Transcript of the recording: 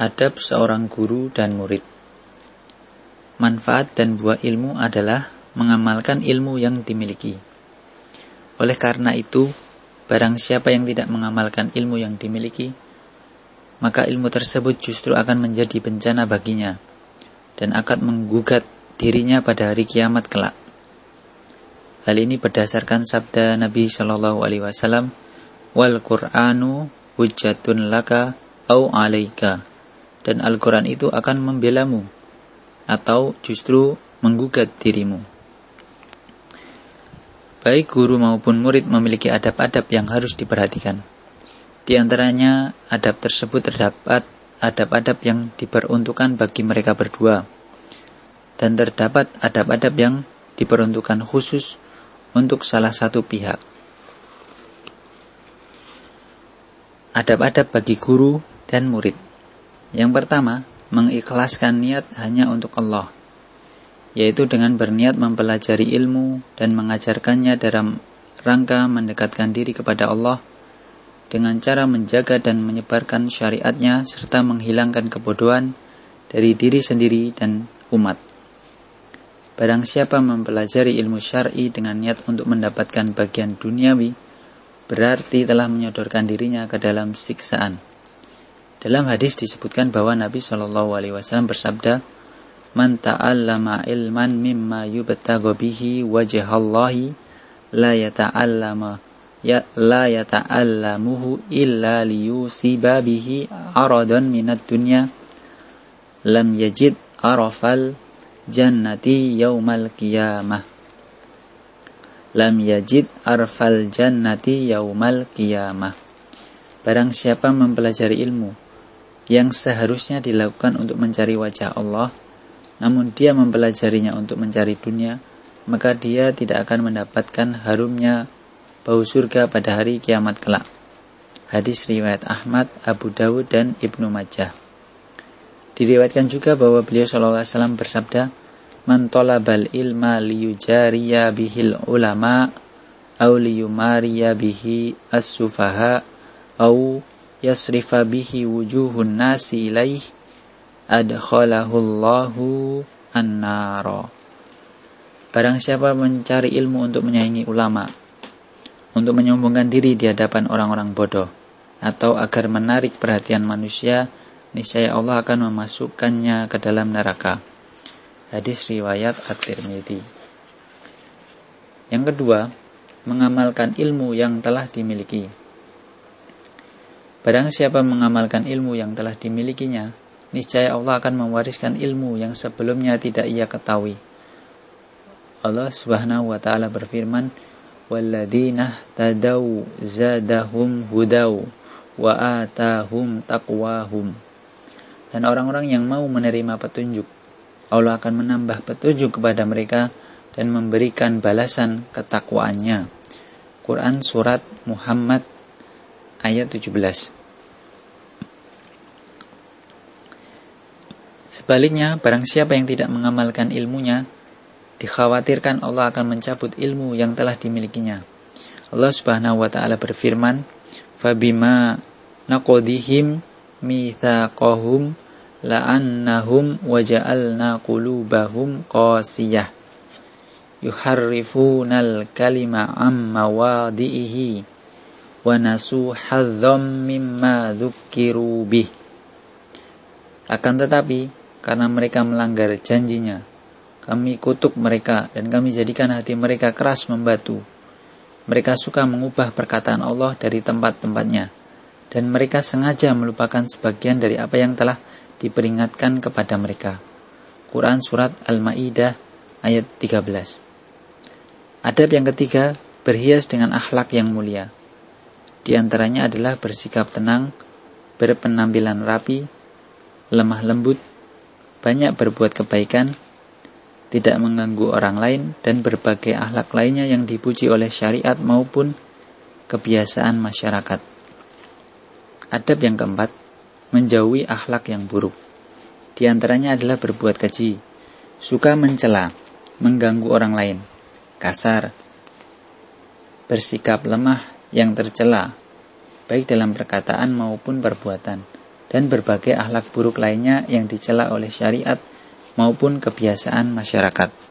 Adab seorang guru dan murid Manfaat dan buah ilmu adalah mengamalkan ilmu yang dimiliki. Oleh karena itu, barang siapa yang tidak mengamalkan ilmu yang dimiliki, maka ilmu tersebut justru akan menjadi bencana baginya dan akan menggugat dirinya pada hari kiamat kelak. Hal ini berdasarkan sabda Nabi Shallallahu Alaihi Wasallam, "Wal Qur'anu hujjatun laka au alaika." Dan Al-Quran itu akan membelamu atau justru menggugat dirimu. Baik guru maupun murid memiliki adab-adab yang harus diperhatikan. Di antaranya, adab tersebut terdapat adab-adab yang diperuntukkan bagi mereka berdua, dan terdapat adab-adab yang diperuntukkan khusus untuk salah satu pihak. Adab-adab bagi guru dan murid. Yang pertama, mengikhlaskan niat hanya untuk Allah, yaitu dengan berniat mempelajari ilmu dan mengajarkannya dalam rangka mendekatkan diri kepada Allah dengan cara menjaga dan menyebarkan syariatnya serta menghilangkan kebodohan dari diri sendiri dan umat. Barang siapa mempelajari ilmu syar'i dengan niat untuk mendapatkan bagian duniawi, berarti telah menyodorkan dirinya ke dalam siksaan. Dalam hadis disebutkan bahwa Nabi Shallallahu Alaihi Wasallam bersabda, "Man ta'allama ilman mimma yubtagu bihi wajhallahi la yata'allama ya la yata'allamuhu illa liyusiba bihi aradan minat dunya lam yajid arafal jannati yaumal qiyamah lam yajid arfal jannati yaumal qiyamah. Barang siapa mempelajari ilmu yang seharusnya dilakukan untuk mencari wajah Allah, namun dia mempelajarinya untuk mencari dunia, maka dia tidak akan mendapatkan harumnya bau surga pada hari kiamat kelak. Hadis riwayat Ahmad, Abu Dawud, dan Ibnu Majah. Diriwayatkan juga bahwa beliau SAW bersabda, Man tolabal ilma liyujariya bihil ulama, au liyumariya bihi as-sufaha, au yasrifa bihi wujuhun nasi ilaih adkhalahullahu annara. Barang siapa mencari ilmu untuk menyaingi ulama, untuk menyombongkan diri di hadapan orang-orang bodoh, atau agar menarik perhatian manusia, niscaya Allah akan memasukkannya ke dalam neraka. Hadis riwayat At-Tirmidzi. Yang kedua, mengamalkan ilmu yang telah dimiliki. Barang siapa mengamalkan ilmu yang telah dimilikinya, niscaya Allah akan mewariskan ilmu yang sebelumnya tidak ia ketahui. Allah Subhanahu wa taala berfirman, "Walladzina tadau zadahum hudau wa atahum taqwahum." Dan orang-orang yang mau menerima petunjuk, Allah akan menambah petunjuk kepada mereka dan memberikan balasan ketakwaannya. Quran Surat Muhammad ayat 17. Sebaliknya, barang siapa yang tidak mengamalkan ilmunya, dikhawatirkan Allah akan mencabut ilmu yang telah dimilikinya. Allah Subhanahu wa taala berfirman, "Fabima naqadihim mitsaqahum la'annahum waja'alna qulubahum qasiyah yuharrifunal kalima amma wadihi wa nasu hadzam mimma dzukkiru bih. Akan tetapi karena mereka melanggar janjinya kami kutuk mereka dan kami jadikan hati mereka keras membatu. Mereka suka mengubah perkataan Allah dari tempat-tempatnya dan mereka sengaja melupakan sebagian dari apa yang telah diperingatkan kepada mereka. Quran Surat Al-Ma'idah ayat 13 Adab yang ketiga berhias dengan akhlak yang mulia di antaranya adalah bersikap tenang, berpenampilan rapi, lemah lembut, banyak berbuat kebaikan, tidak mengganggu orang lain, dan berbagai akhlak lainnya yang dipuji oleh syariat maupun kebiasaan masyarakat. Adab yang keempat, menjauhi akhlak yang buruk. Di antaranya adalah berbuat keji, suka mencela, mengganggu orang lain, kasar, bersikap lemah yang tercela, baik dalam perkataan maupun perbuatan, dan berbagai akhlak buruk lainnya yang dicela oleh syariat maupun kebiasaan masyarakat.